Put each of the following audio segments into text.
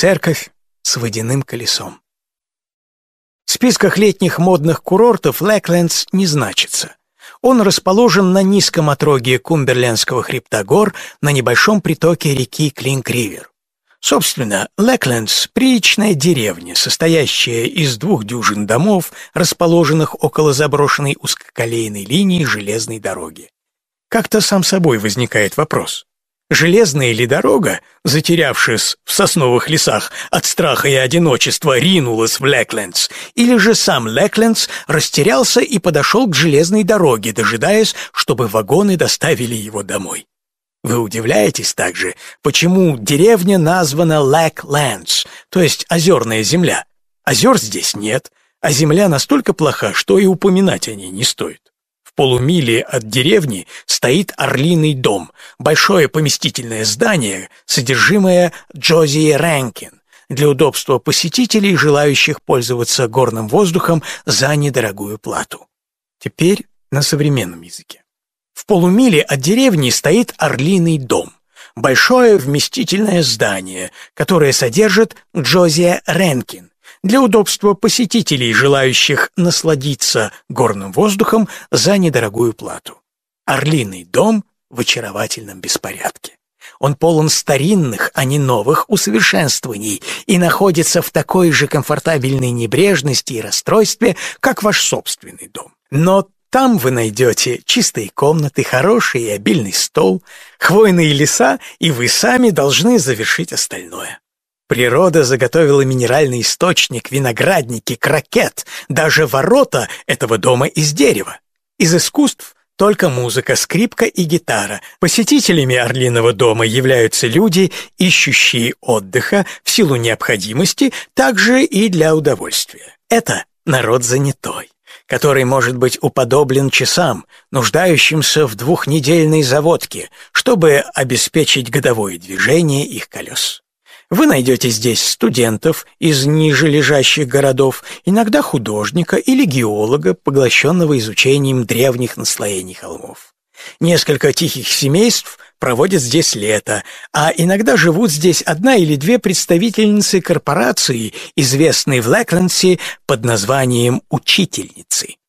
церковь с водяным колесом. В списках летних модных курортов Лэклендс не значится. Он расположен на низком отроге Кумберлендского хребта гор на небольшом притоке реки Клинк-Ривер. Собственно, Лэклендс — приличная деревня, состоящая из двух дюжин домов, расположенных около заброшенной узкоколейной линии железной дороги. Как-то сам собой возникает вопрос. Железная ли дорога, затерявшись в сосновых лесах от страха и одиночества, ринулась в Лэклендс, или же сам Лэклендс растерялся и подошел к железной дороге, дожидаясь, чтобы вагоны доставили его домой? Вы удивляетесь также, почему деревня названа Лэклендс, то есть озерная земля. Озер здесь нет, а земля настолько плоха, что и упоминать о ней не стоит. Полумиле от деревни стоит Орлиный дом, большое поместительное здание, содержимое Джози Рэнкин, для удобства посетителей, желающих пользоваться горным воздухом за недорогую плату. Теперь на современном языке. В полумиле от деревни стоит Орлиный дом, большое вместительное здание, которое содержит Джозия Ренкин, для удобства посетителей, желающих насладиться горным воздухом за недорогую плату. Орлиный дом в очаровательном беспорядке. Он полон старинных, а не новых усовершенствований и находится в такой же комфортабельной небрежности и расстройстве, как ваш собственный дом. Но там вы найдете чистые комнаты, хороший и обильный стол, хвойные леса, и вы сами должны завершить остальное. Природа заготовила минеральный источник, виноградники, крокет, даже ворота этого дома из дерева. Из искусств только музыка, скрипка и гитара. Посетителями Орлиного дома являются люди, ищущие отдыха в силу необходимости, также и для удовольствия. Это народ занятой который может быть уподоблен часам, нуждающимся в двухнедельной заводке, чтобы обеспечить годовое движение их колес. Вы найдете здесь студентов из ниже лежащих городов, иногда художника или геолога, поглощенного изучением древних наслоений холмов. Несколько тихих семейств проводят здесь лето, а иногда живут здесь одна или две представительницы корпорации, известной в Лэклендсе под названием «Учительницы».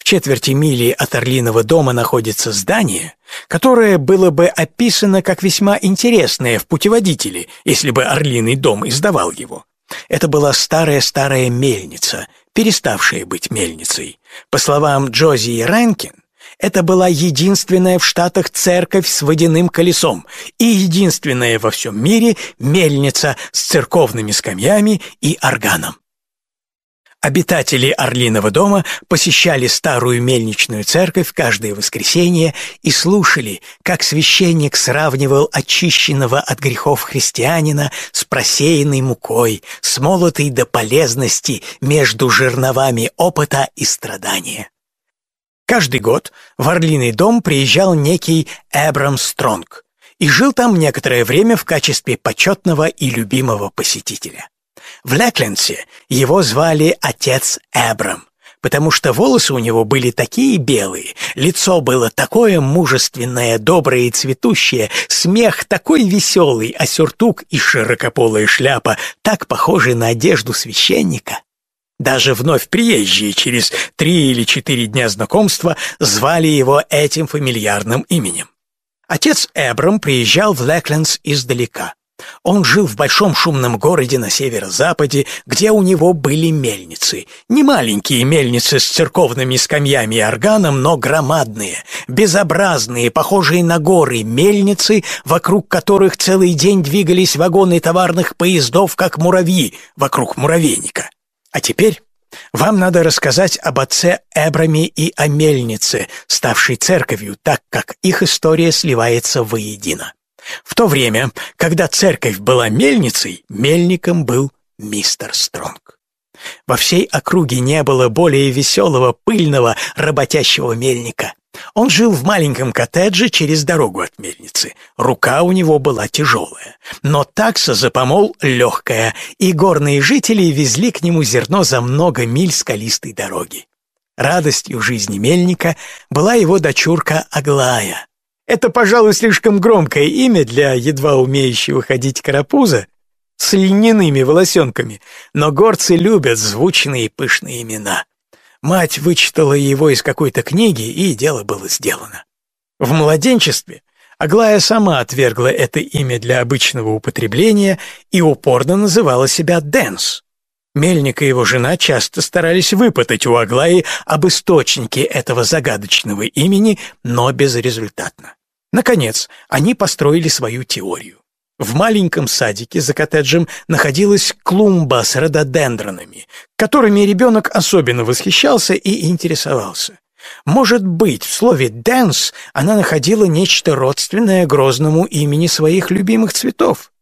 В четверти мили от Орлиного дома находится здание, которое было бы описано как весьма интересное в путеводителе, если бы Орлиный дом издавал его. Это была старая-старая мельница, переставшая быть мельницей. По словам Джози Рэнкин, это была единственная в Штатах церковь с водяным колесом и единственная во всем мире мельница с церковными скамьями и органом. Обитатели Орлиного дома посещали старую мельничную церковь каждое воскресенье и слушали, как священник сравнивал очищенного от грехов христианина с просеянной мукой, смолотой до полезности между жерновами опыта и страдания. Каждый год в Орлиный дом приезжал некий Эбрам Стронг и жил там некоторое время в качестве почетного и любимого посетителя. В Лекленсе его звали отец Эбрам, потому что волосы у него были такие белые, лицо было такое мужественное, доброе и цветущее, смех такой веселый, а сюртук и широкополая шляпа так похожи на одежду священника. Даже вновь приезжие через три или четыре дня знакомства звали его этим фамильярным именем. Отец Эбрам приезжал в Лекленс издалека. Он жил в большом шумном городе на северо-западе, где у него были мельницы. Не маленькие мельницы с церковными скамьями и органом, но громадные, безобразные, похожие на горы мельницы, вокруг которых целый день двигались вагоны товарных поездов, как муравьи вокруг муравейника. А теперь вам надо рассказать об отце Эбраме и о мельнице, ставшей церковью, так как их история сливается воедино. В то время, когда церковь была мельницей, мельником был мистер Стронг. Во всей округе не было более веселого, пыльного, работящего мельника. Он жил в маленьком коттедже через дорогу от мельницы. Рука у него была тяжелая, но такса за помол легкая, и горные жители везли к нему зерно за много миль скалистой дороги. Радостью жизни мельника была его дочурка Аглая. Это, пожалуй, слишком громкое имя для едва умеющего ходить карапуза. с льняными волосенками, но горцы любят звучные и пышные имена. Мать вычитала его из какой-то книги, и дело было сделано. В младенчестве Аглая сама отвергла это имя для обычного употребления и упорно называла себя Дэнс. Мельник и его жена часто старались выпытать у Аглаи об источнике этого загадочного имени, но безрезультатно. Наконец, они построили свою теорию. В маленьком садике за коттеджем находилась клумба с рододендронами, которыми ребенок особенно восхищался и интересовался. Может быть, в слове «дэнс» она находила нечто родственное грозному имени своих любимых цветов.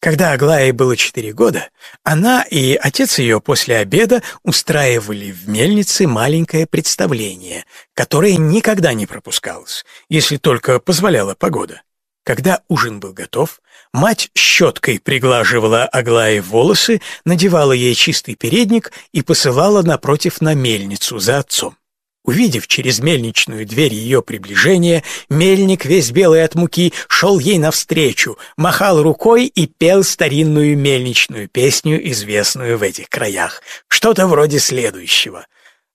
Когда Аглае было четыре года, она и отец ее после обеда устраивали в мельнице маленькое представление, которое никогда не пропускалось, если только позволяла погода. Когда ужин был готов, мать щеткой приглаживала Аглае волосы, надевала ей чистый передник и посылала напротив на мельницу за отцом. Увидев через мельничную дверь ее приближение, мельник, весь белый от муки, шел ей навстречу, махал рукой и пел старинную мельничную песню, известную в этих краях. Что-то вроде следующего.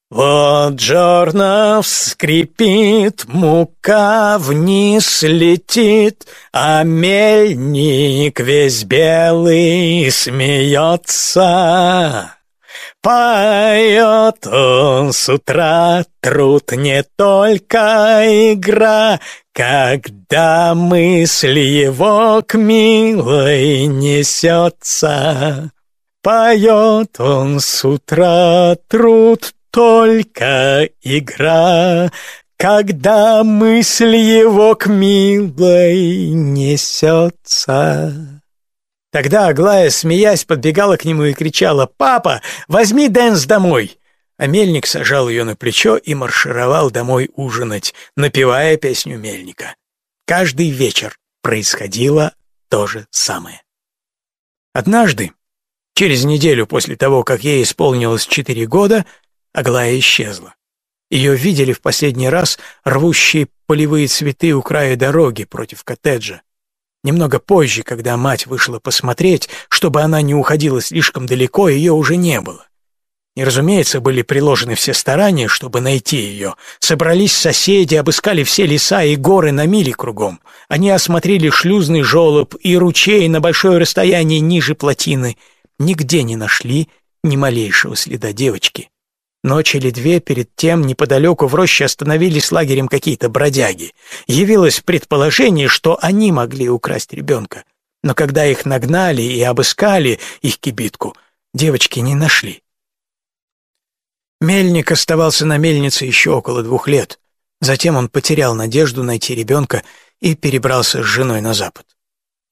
Вот жернов скрипит, мука вниз летит, А мельник весь белый смеется. Поет он с утра, труд не только игра, Когда мысль его к милой несется. Поет он с утра, труд только игра, Когда мысль его к милой несется. Тогда Аглая, смеясь, подбегала к нему и кричала «Папа, возьми Дэнс домой!» А мельник сажал ее на плечо и маршировал домой ужинать, напевая песню мельника. Каждый вечер происходило то же самое. Однажды, через неделю после того, как ей исполнилось четыре года, Аглая исчезла. Ее видели в последний раз рвущие полевые цветы у края дороги против коттеджа. Немного позже, когда мать вышла посмотреть, чтобы она не уходила слишком далеко, ее уже не было. И, разумеется, были приложены все старания, чтобы найти ее. Собрались соседи, обыскали все леса и горы на мили кругом. Они осмотрели шлюзный желоб и ручей на большое расстояние ниже плотины. Нигде не нашли ни малейшего следа девочки. Ночь или две перед тем неподалеку в роще остановились лагерем какие-то бродяги. Явилось предположение, что они могли украсть ребенка. Но когда их нагнали и обыскали их кибитку, девочки не нашли. Мельник оставался на мельнице еще около двух лет. Затем он потерял надежду найти ребенка и перебрался с женой на запад.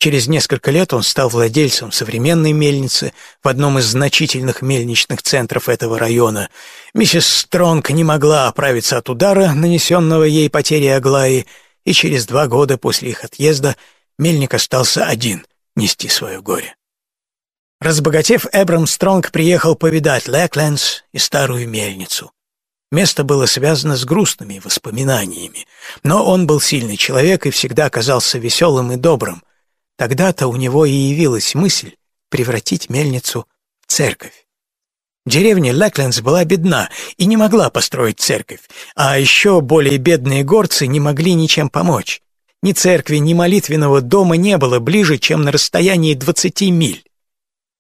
Через несколько лет он стал владельцем современной мельницы в одном из значительных мельничных центров этого района. Миссис Стронг не могла оправиться от удара, нанесенного ей потерей Аглаи, и через два года после их отъезда мельник остался один нести свое горе. Разбогатев, Эбрам Стронг приехал повидать Лэклендс и старую мельницу. Место было связано с грустными воспоминаниями, но он был сильный человек и всегда казался веселым и добрым, Тогда-то у него и явилась мысль превратить мельницу в церковь. Деревня Лэклендс была бедна и не могла построить церковь, а еще более бедные горцы не могли ничем помочь. Ни церкви, ни молитвенного дома не было ближе, чем на расстоянии 20 миль.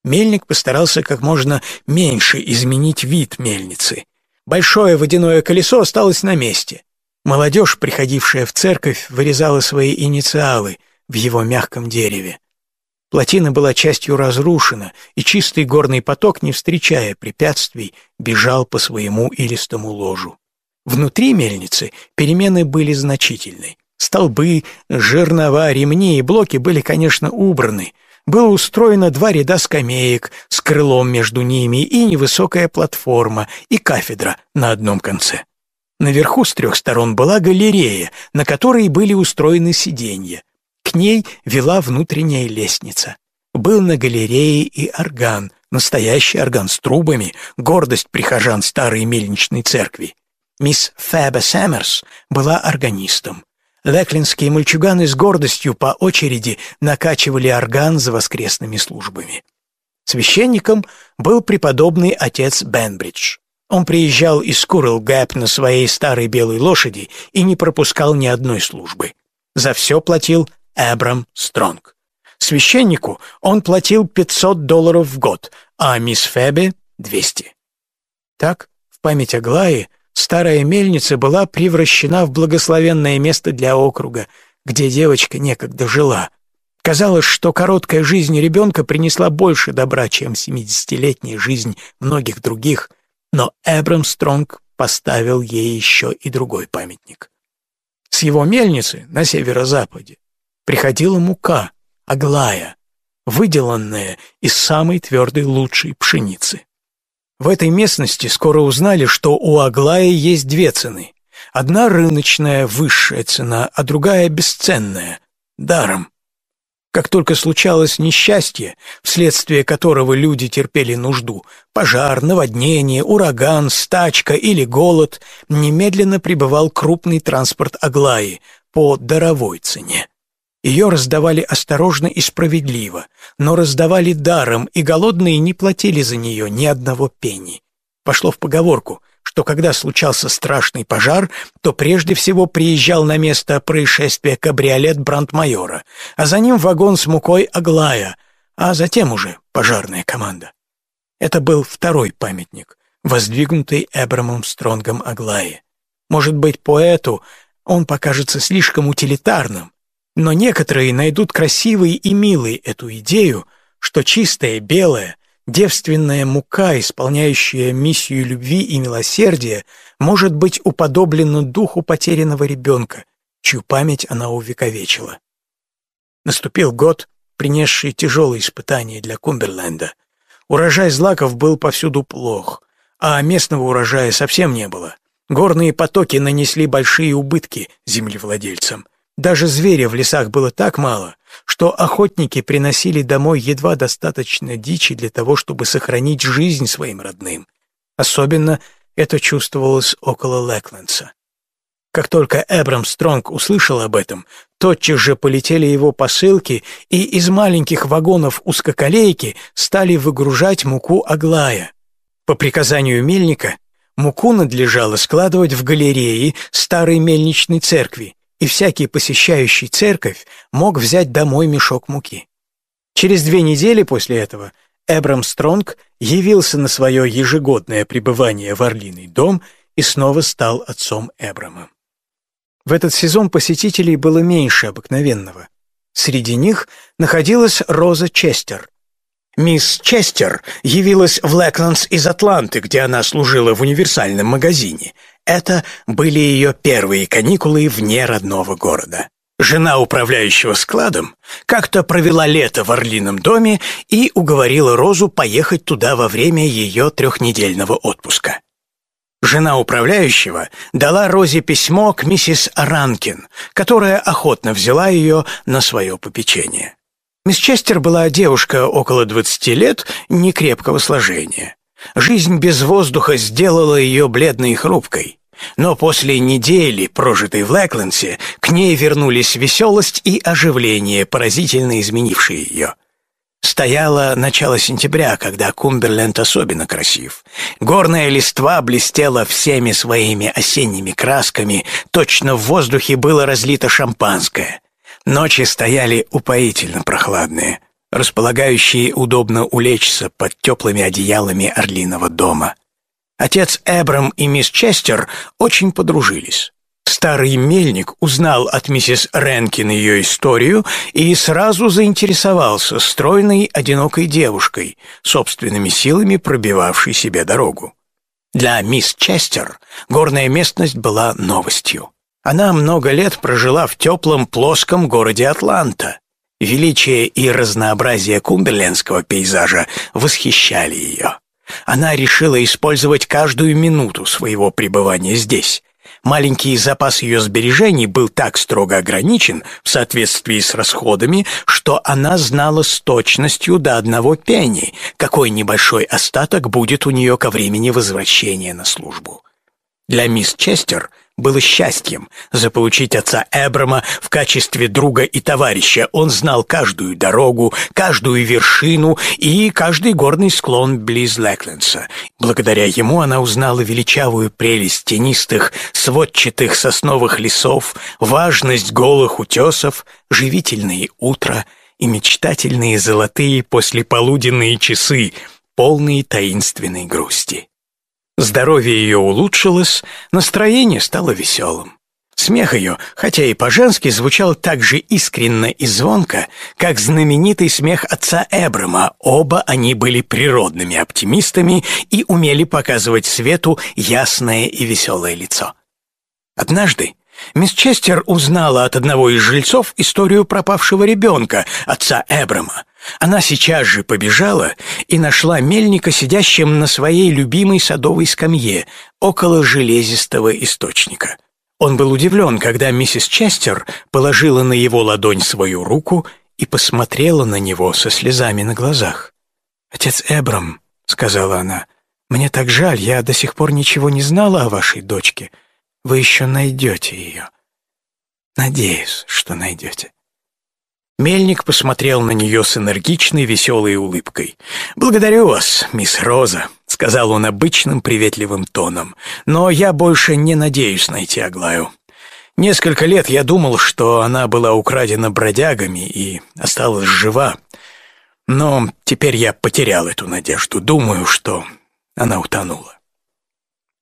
Мельник постарался как можно меньше изменить вид мельницы. Большое водяное колесо осталось на месте. Молодежь, приходившая в церковь, вырезала свои инициалы — в его мягком дереве. Плотина была частью разрушена, и чистый горный поток, не встречая препятствий, бежал по своему илистому ложу. Внутри мельницы перемены были значительны. Столбы, жернова, ремни и блоки были, конечно, убраны. Было устроено два ряда скамеек с крылом между ними и невысокая платформа, и кафедра на одном конце. Наверху с трех сторон была галерея, на которой были устроены сиденья. К ней вела внутренняя лестница. Был на галерее и орган, настоящий орган с трубами, гордость прихожан старой мельничной церкви. Мисс Фэба Сэмерс была органистом, Леклинские мальчуганы с гордостью по очереди накачивали орган за воскресными службами. Священником был преподобный отец Бенбридж. Он приезжал из Курл Гэп на своей старой белой лошади и не пропускал ни одной службы. За все платил Эбрам Стронг. Священнику он платил 500 долларов в год, а мисс Фебе — 200. Так, в память Аглаи, старая мельница была превращена в благословенное место для округа, где девочка некогда жила. Казалось, что короткая жизнь ребенка принесла больше добра, чем семидесятилетняя жизнь многих других, но Эбрам Стронг поставил ей еще и другой памятник. С его мельницы на северо-западе приходила мука, аглая, выделанная из самой твердой лучшей пшеницы. В этой местности скоро узнали, что у аглаи есть две цены. Одна рыночная, высшая цена, а другая бесценная, даром. Как только случалось несчастье, вследствие которого люди терпели нужду, пожар, наводнение, ураган, стачка или голод, немедленно прибывал крупный транспорт Аглаи по даровой цене. Ее раздавали осторожно и справедливо, но раздавали даром, и голодные не платили за нее ни одного пени. Пошло в поговорку, что когда случался страшный пожар, то прежде всего приезжал на место происшествия кабриолет брандмайора, а за ним вагон с мукой Аглая, а затем уже пожарная команда. Это был второй памятник, воздвигнутый Эбрамом Стронгом Аглае. Может быть, поэту он покажется слишком утилитарным, но некоторые найдут красивой и милой эту идею, что чистая белая, девственная мука, исполняющая миссию любви и милосердия, может быть уподоблена духу потерянного ребенка, чью память она увековечила. Наступил год, принесший тяжелые испытания для Кумберленда. Урожай злаков был повсюду плох, а местного урожая совсем не было. Горные потоки нанесли большие убытки землевладельцам. Даже зверя в лесах было так мало, что охотники приносили домой едва достаточно дичи для того, чтобы сохранить жизнь своим родным. Особенно это чувствовалось около Лэклендса. Как только Эбрам Стронг услышал об этом, тотчас же полетели его посылки, и из маленьких вагонов узкоколейки стали выгружать муку Аглая. По приказанию мельника муку надлежало складывать в галереи старой мельничной церкви, и всякий посещающий церковь мог взять домой мешок муки. Через две недели после этого Эбрам Стронг явился на свое ежегодное пребывание в Орлиный дом и снова стал отцом Эбрама. В этот сезон посетителей было меньше обыкновенного. Среди них находилась Роза Честер. Мисс Честер явилась в Лэкландс из Атланты, где она служила в универсальном магазине – это были ее первые каникулы вне родного города. Жена управляющего складом как-то провела лето в Орлином доме и уговорила Розу поехать туда во время ее трехнедельного отпуска. Жена управляющего дала Розе письмо к миссис Ранкин, которая охотно взяла ее на свое попечение. Мисс Честер была девушка около 20 лет, некрепкого сложения. Жизнь без воздуха сделала ее бледной и хрупкой. Но после недели, прожитой в Лэкленсе, к ней вернулись веселость и оживление, поразительно изменившие ее. Стояло начало сентября, когда Кумберленд особенно красив. Горная листва блестела всеми своими осенними красками, точно в воздухе было разлито шампанское. Ночи стояли упоительно прохладные располагающие удобно улечься под теплыми одеялами Орлиного дома. Отец Эбрам и мисс Честер очень подружились. Старый мельник узнал от миссис Ренкин ее историю и сразу заинтересовался стройной, одинокой девушкой, собственными силами пробивавшей себе дорогу. Для мисс Честер горная местность была новостью. Она много лет прожила в теплом, плоском городе Атланта, Величие и разнообразие кумберлендского пейзажа восхищали ее. Она решила использовать каждую минуту своего пребывания здесь. Маленький запас ее сбережений был так строго ограничен в соответствии с расходами, что она знала с точностью до одного пенни, какой небольшой остаток будет у нее ко времени возвращения на службу. Для мисс Честер было счастьем заполучить отца Эбрама в качестве друга и товарища. Он знал каждую дорогу, каждую вершину и каждый горный склон близ Лэклендса. Благодаря ему она узнала величавую прелесть тенистых, сводчатых сосновых лесов, важность голых утесов, живительные утра и мечтательные золотые послеполуденные часы, полные таинственной грусти. Здоровье ее улучшилось, настроение стало веселым. Смех ее, хотя и по-женски, звучал так же искренно и звонко, как знаменитый смех отца Эбрама. Оба они были природными оптимистами и умели показывать свету ясное и веселое лицо. Однажды мисс Честер узнала от одного из жильцов историю пропавшего ребенка, отца Эбрама. Она сейчас же побежала и нашла мельника сидящим на своей любимой садовой скамье около железистого источника. Он был удивлен, когда миссис Честер положила на его ладонь свою руку и посмотрела на него со слезами на глазах. «Отец Эбрам», — сказала она, — «мне так жаль, я до сих пор ничего не знала о вашей дочке. Вы еще найдете ее. Надеюсь, что найдете». Мельник посмотрел на нее с энергичной, веселой улыбкой. «Благодарю вас, мисс Роза», — сказал он обычным приветливым тоном. «Но я больше не надеюсь найти Аглаю. Несколько лет я думал, что она была украдена бродягами и осталась жива. Но теперь я потерял эту надежду. Думаю, что она утонула».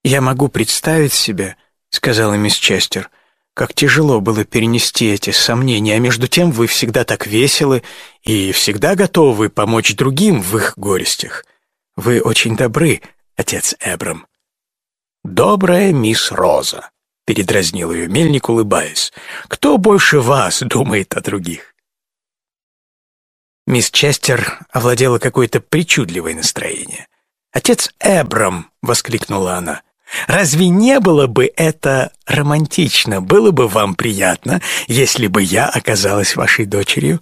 «Я могу представить себе», — сказала мисс Честер, — как тяжело было перенести эти сомнения, а между тем вы всегда так веселы и всегда готовы помочь другим в их горестях. Вы очень добры, отец Эбрам. «Добрая мисс Роза», — передразнил ее мельник, улыбаясь. «Кто больше вас думает о других?» Мисс Честер овладела какое-то причудливое настроение. «Отец Эбрам!» — воскликнула она. Разве не было бы это романтично? Было бы вам приятно, если бы я оказалась вашей дочерью?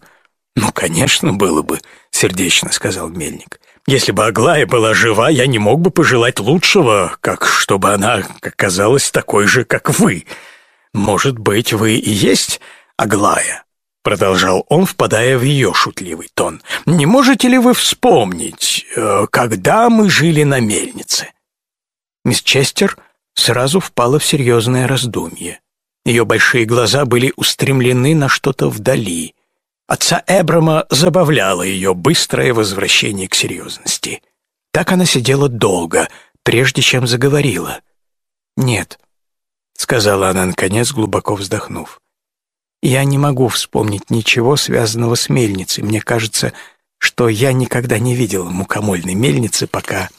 Ну, конечно, было бы, сердечно сказал мельник. Если бы Аглая была жива, я не мог бы пожелать лучшего, как чтобы она оказалась такой же, как вы. Может быть, вы и есть Аглая? Продолжал он, впадая в ее шутливый тон. «Не можете ли вы вспомнить, э, когда мы жили на мельнице?» Мисс Честер сразу впала в серьезное раздумье. Ее большие глаза были устремлены на что-то вдали. Отца Эбрама забавляло ее быстрое возвращение к серьезности. Так она сидела долго, прежде чем заговорила. «Нет», — сказала она, наконец, глубоко вздохнув. «Я не могу вспомнить ничего, связанного с мельницей. Мне кажется, что я никогда не видела мукомольной мельницы, пока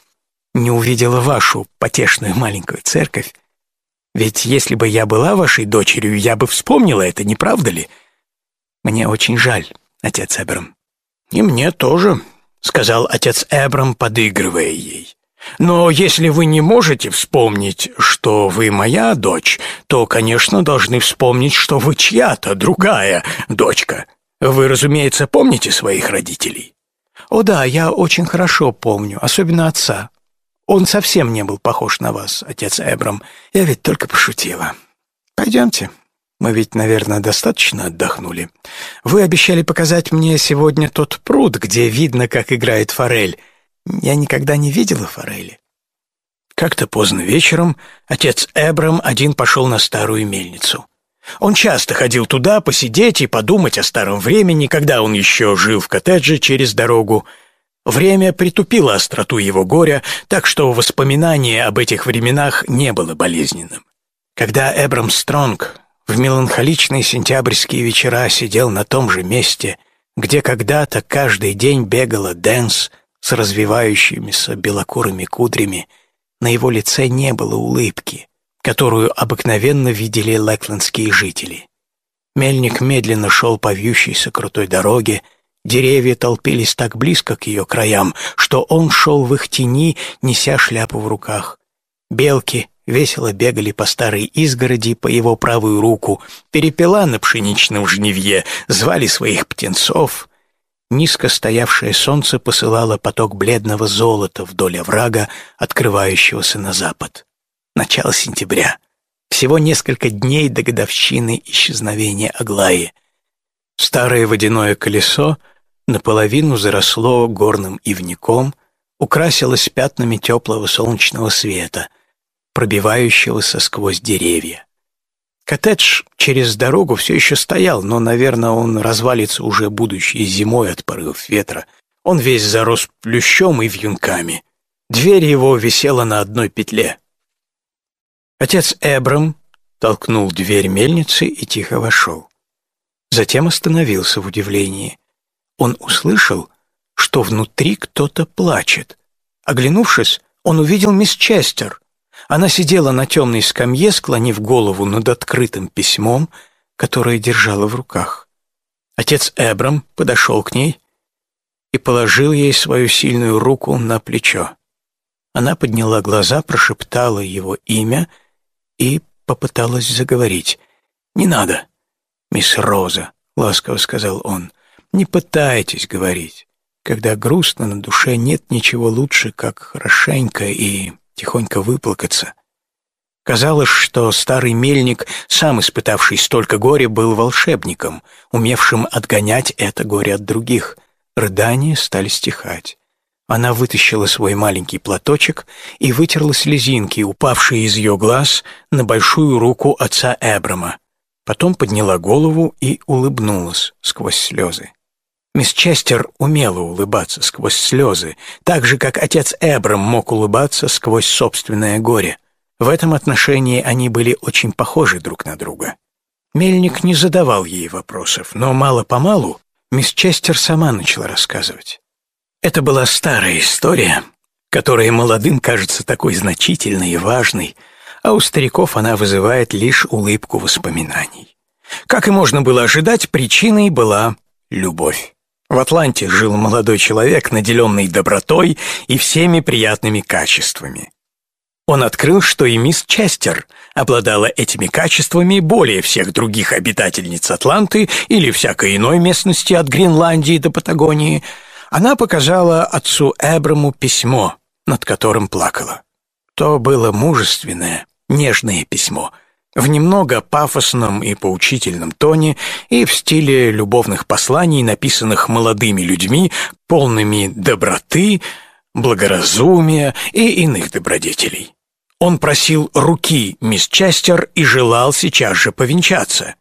не увидела вашу потешную маленькую церковь. Ведь если бы я была вашей дочерью, я бы вспомнила это, не правда ли? Мне очень жаль, отец Эбрам. И мне тоже, сказал отец Эбрам, подыгрывая ей. Но если вы не можете вспомнить, что вы моя дочь, то, конечно, должны вспомнить, что вы чья-то другая дочка. Вы, разумеется, помните своих родителей? О да, я очень хорошо помню, особенно отца. Он совсем не был похож на вас, отец Эбрам. Я ведь только пошутила. Пойдемте. Мы ведь, наверное, достаточно отдохнули. Вы обещали показать мне сегодня тот пруд, где видно, как играет форель. Я никогда не видела форели. Как-то поздно вечером отец Эбрам один пошел на старую мельницу. Он часто ходил туда посидеть и подумать о старом времени, когда он еще жил в коттедже через дорогу, Время притупило остроту его горя, так что воспоминание об этих временах не было болезненным. Когда Эбрам Стронг в меланхоличные сентябрьские вечера сидел на том же месте, где когда-то каждый день бегала Дэнс с развивающимися белокурыми кудрями, на его лице не было улыбки, которую обыкновенно видели лэклендские жители. Мельник медленно шел по вьющейся крутой дороге, Деревья толпились так близко к ее краям, что он шел в их тени, неся шляпу в руках. Белки весело бегали по старой изгороди по его правую руку, перепела на пшеничном жнивье, звали своих птенцов. Низко стоявшее солнце посылало поток бледного золота вдоль оврага, открывающегося на запад. Начало сентября. Всего несколько дней до годовщины исчезновения Аглаи. Старое водяное колесо наполовину заросло горным ивником, украсилось пятнами теплого солнечного света, пробивающегося сквозь деревья. Коттедж через дорогу все еще стоял, но, наверное, он развалится уже будущей зимой от порывов ветра. Он весь зарос плющом и вьюнками. Дверь его висела на одной петле. Отец Эбрам толкнул дверь мельницы и тихо вошел. Затем остановился в удивлении. Он услышал, что внутри кто-то плачет. Оглянувшись, он увидел мисс Честер. Она сидела на темной скамье, склонив голову над открытым письмом, которое держала в руках. Отец Эбрам подошел к ней и положил ей свою сильную руку на плечо. Она подняла глаза, прошептала его имя и попыталась заговорить. «Не надо, мисс Роза», — ласково сказал он. «Не пытайтесь говорить. Когда грустно на душе, нет ничего лучше, как хорошенько и тихонько выплакаться». Казалось, что старый мельник, сам испытавший столько горя, был волшебником, умевшим отгонять это горе от других. Рыдания стали стихать. Она вытащила свой маленький платочек и вытерла слезинки, упавшие из ее глаз, на большую руку отца Эбрама. Потом подняла голову и улыбнулась сквозь слезы. Мисс Честер умела улыбаться сквозь слезы, так же, как отец Эбрам мог улыбаться сквозь собственное горе. В этом отношении они были очень похожи друг на друга. Мельник не задавал ей вопросов, но мало-помалу мисс Честер сама начала рассказывать. Это была старая история, которая молодым кажется такой значительной и важной, а у стариков она вызывает лишь улыбку воспоминаний. Как и можно было ожидать, причиной была любовь. В Атланте жил молодой человек, наделенный добротой и всеми приятными качествами. Он открыл, что и мисс Честер обладала этими качествами более всех других обитательниц Атланты или всякой иной местности от Гренландии до Патагонии – она показала отцу Эбраму письмо, над которым плакала. То было мужественное, нежное письмо, в немного пафосном и поучительном тоне и в стиле любовных посланий, написанных молодыми людьми, полными доброты, благоразумия и иных добродетелей. Он просил руки мисс Честер и желал сейчас же повенчаться.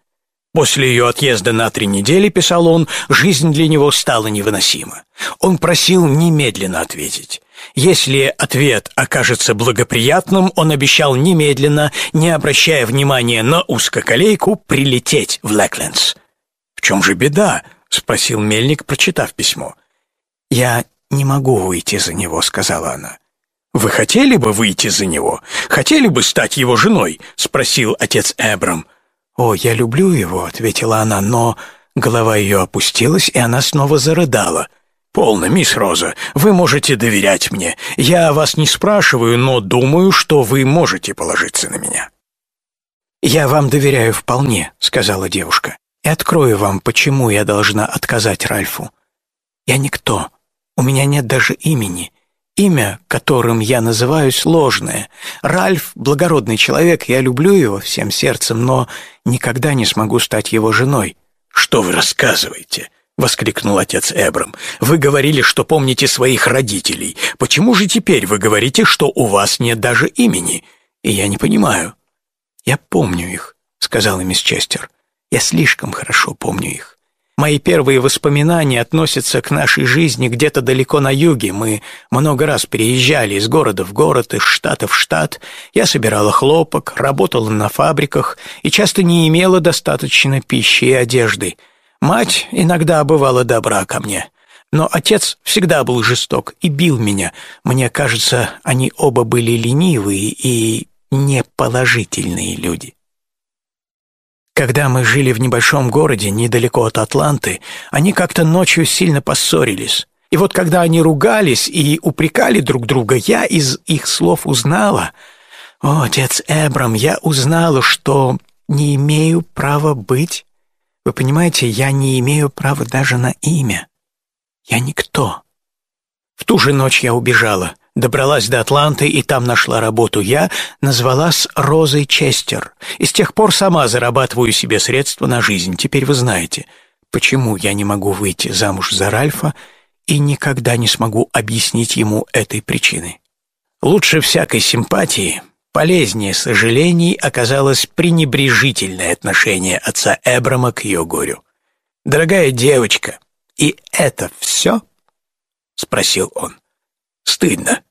После ее отъезда на три недели, писал он, жизнь для него стала невыносима. Он просил немедленно ответить. Если ответ окажется благоприятным, он обещал немедленно, не обращая внимания на узкоколейку, прилететь в Лэклендс. «В чем же беда?» — спросил Мельник, прочитав письмо. «Я не могу выйти за него», — сказала она. «Вы хотели бы выйти за него? Хотели бы стать его женой?» — спросил отец Эбрам. «О, я люблю его», — ответила она, но голова ее опустилась, и она снова зарыдала. «Полно, мисс Роза, вы можете доверять мне. Я вас не спрашиваю, но думаю, что вы можете положиться на меня». «Я вам доверяю вполне», — сказала девушка, «и открою вам, почему я должна отказать Ральфу. Я никто, у меня нет даже имени, Имя, которым я называюсь, ложное. Ральф — благородный человек, я люблю его всем сердцем, но никогда не смогу стать его женой». «Что вы рассказываете?» — воскликнул отец Эбрам. «Вы говорили, что помните своих родителей. Почему же теперь вы говорите, что у вас нет даже имени? И я не понимаю». «Я помню их», — сказала мисс Честер. «Я слишком хорошо помню их. Мои первые воспоминания относятся к нашей жизни где-то далеко на юге. Мы много раз переезжали из города в город, из штата в штат. Я собирала хлопок, работала на фабриках и часто не имела достаточно пищи и одежды. Мать иногда бывала добра ко мне. Но отец всегда был жесток и бил меня. Мне кажется, они оба были ленивые и неположительные люди. Когда мы жили в небольшом городе недалеко от Атланты, они как-то ночью сильно поссорились. И вот когда они ругались и упрекали друг друга, я из их слов узнала... О, отец Эбрам, я узнала, что не имею права быть. Вы понимаете, я не имею права даже на имя. Я никто. В ту же ночь я убежала, Добралась до Атланты и там нашла работу. Я назвалась Розой Честер. И с тех пор сама зарабатываю себе средства на жизнь. Теперь вы знаете, почему я не могу выйти замуж за Ральфа и никогда не смогу объяснить ему этой причины. Лучше всякой симпатии, полезнее сожалений оказалось пренебрежительное отношение отца Эбрама к ее горю. «Дорогая девочка, и это все?» — спросил он. «Стыдно.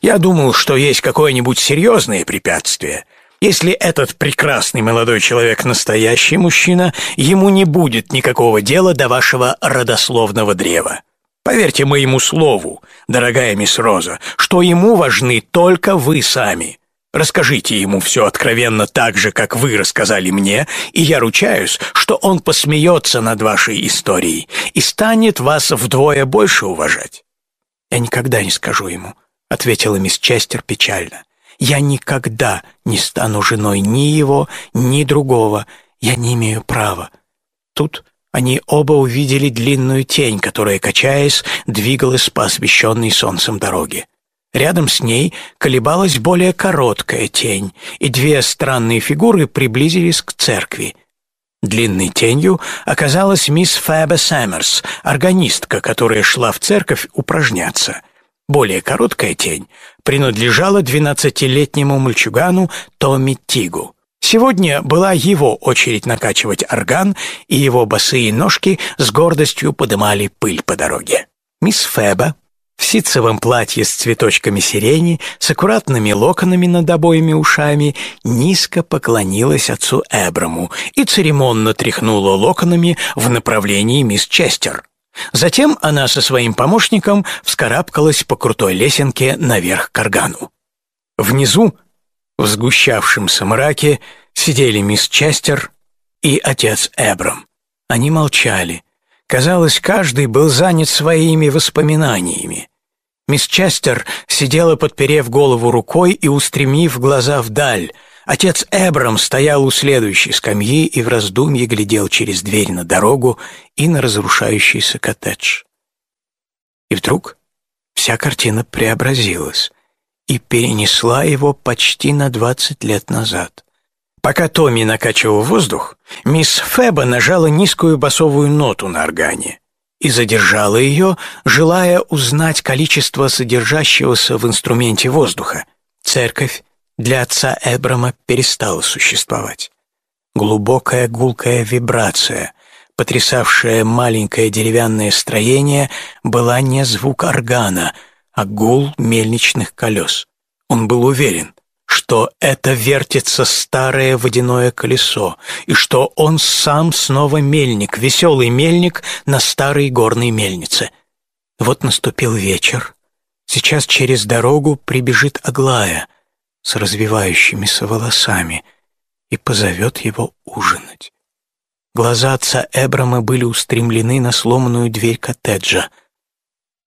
Я думал, что есть какое-нибудь серьезное препятствие. Если этот прекрасный молодой человек настоящий мужчина, ему не будет никакого дела до вашего родословного древа. Поверьте моему слову, дорогая мисс Роза, что ему важны только вы сами. Расскажите ему все откровенно так же, как вы рассказали мне, и я ручаюсь, что он посмеется над вашей историей и станет вас вдвое больше уважать. Я никогда не скажу ему, — ответила мисс Честер печально. «Я никогда не стану женой ни его, ни другого. Я не имею права». Тут они оба увидели длинную тень, которая, качаясь, двигалась по освещенной солнцем дороге. Рядом с ней колебалась более короткая тень, и две странные фигуры приблизились к церкви. Длинной тенью оказалась мисс Фэба Сэмерс, органистка, которая шла в церковь упражняться — более короткая тень принадлежала двенадцатилетнему мальчугану Томми Тигу. Сегодня была его очередь накачивать орган, и его босые ножки с гордостью подымали пыль по дороге. Мисс Феба в ситцевом платье с цветочками сирени, с аккуратными локонами над обоими ушами, низко поклонилась отцу Эбраму и церемонно тряхнула локонами в направлении мисс Честер. Затем она со своим помощником вскарабкалась по крутой лесенке наверх к органу. Внизу, в сгущавшемся мраке, сидели мисс Честер и отец Эбрам. Они молчали. Казалось, каждый был занят своими воспоминаниями. Мисс Честер сидела, подперев голову рукой и устремив глаза вдаль, Отец Эбрам стоял у следующей скамьи и в раздумье глядел через дверь на дорогу и на разрушающийся коттедж. И вдруг вся картина преобразилась и перенесла его почти на двадцать лет назад. Пока Томми накачивал воздух, мисс Феба нажала низкую басовую ноту на органе и задержала ее, желая узнать количество содержащегося в инструменте воздуха. Церковь для отца Эбрама перестала существовать. Глубокая гулкая вибрация, потрясавшая маленькое деревянное строение, была не звук органа, а гул мельничных колес. Он был уверен, что это вертится старое водяное колесо, и что он сам снова мельник, веселый мельник на старой горной мельнице. Вот наступил вечер. Сейчас через дорогу прибежит Аглая — с развивающимися волосами и позовет его ужинать. Глаза отца Эбрама были устремлены на сломанную дверь коттеджа.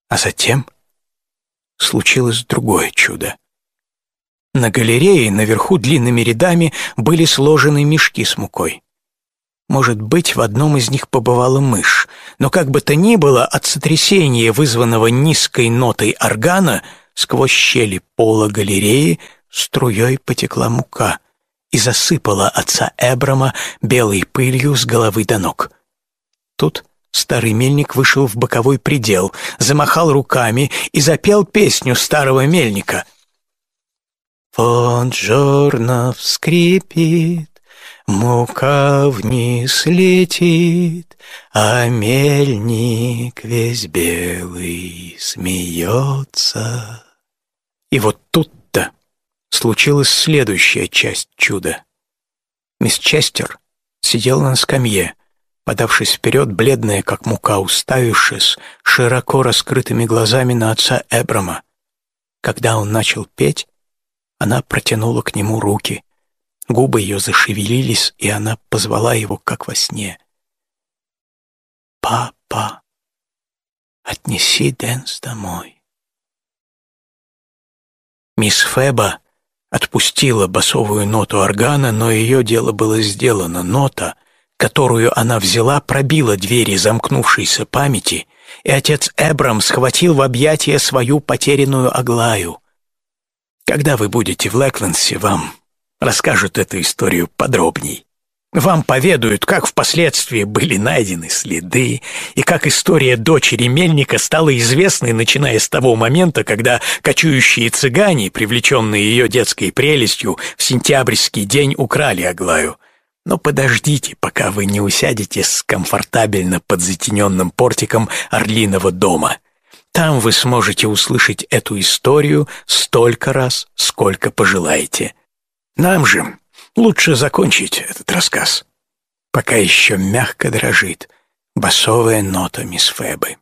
А затем случилось другое чудо. На галерее наверху длинными рядами были сложены мешки с мукой. Может быть, в одном из них побывала мышь, но как бы то ни было, от сотрясения, вызванного низкой нотой органа, сквозь щели пола галереи струей потекла мука и засыпала отца Эбрама белой пылью с головы до ног. Тут старый мельник вышел в боковой предел, замахал руками и запел песню старого мельника. «Фон Джорнов скрипит, мука вниз летит, а мельник весь белый смеется». И вот тут случилась следующая часть чуда. Мисс Честер сидела на скамье, подавшись вперед, бледная, как мука, уставившись широко раскрытыми глазами на отца Эбрама. Когда он начал петь, она протянула к нему руки. Губы ее зашевелились, и она позвала его, как во сне. «Папа, отнеси Дэнс домой». Мисс Феба отпустила басовую ноту органа, но ее дело было сделано. Нота, которую она взяла, пробила двери замкнувшейся памяти, и отец Эбрам схватил в объятия свою потерянную Аглаю. Когда вы будете в Лэклендсе, вам расскажут эту историю подробней. Вам поведают, как впоследствии были найдены следы, и как история дочери Мельника стала известной, начиная с того момента, когда кочующие цыгане, привлеченные ее детской прелестью, в сентябрьский день украли Аглаю. Но подождите, пока вы не усядетесь комфортабельно под затененным портиком Орлиного дома. Там вы сможете услышать эту историю столько раз, сколько пожелаете. Нам же Лучше закончить этот рассказ, пока еще мягко дрожит басовая нота мисс Фебы.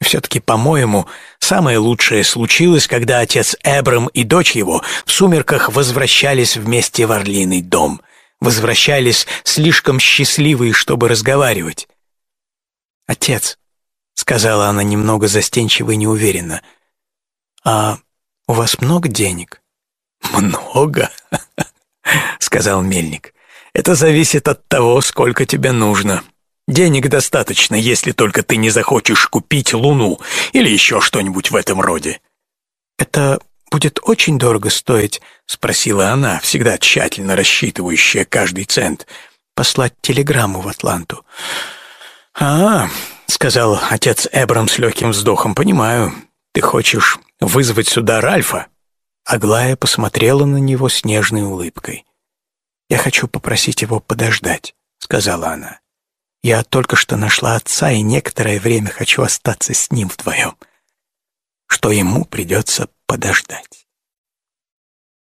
Все-таки, по-моему, самое лучшее случилось, когда отец Эбрам и дочь его в сумерках возвращались вместе в Орлиный дом. Возвращались слишком счастливые, чтобы разговаривать. «Отец», — сказала она немного застенчиво и неуверенно, — «а у вас много денег?» «Много?» — сказал мельник. «Это зависит от того, сколько тебе нужно. Денег достаточно, если только ты не захочешь купить луну или еще что-нибудь в этом роде». «Это будет очень дорого стоить?» — спросила она, всегда тщательно рассчитывающая каждый цент. «Послать телеграмму в Атланту». «А, — сказал отец Эбрам с легким вздохом, — понимаю. Ты хочешь вызвать сюда Ральфа?» Аглая посмотрела на него с нежной улыбкой. «Я хочу попросить его подождать», — сказала она. «Я только что нашла отца и некоторое время хочу остаться с ним вдвоем, что ему придется подождать».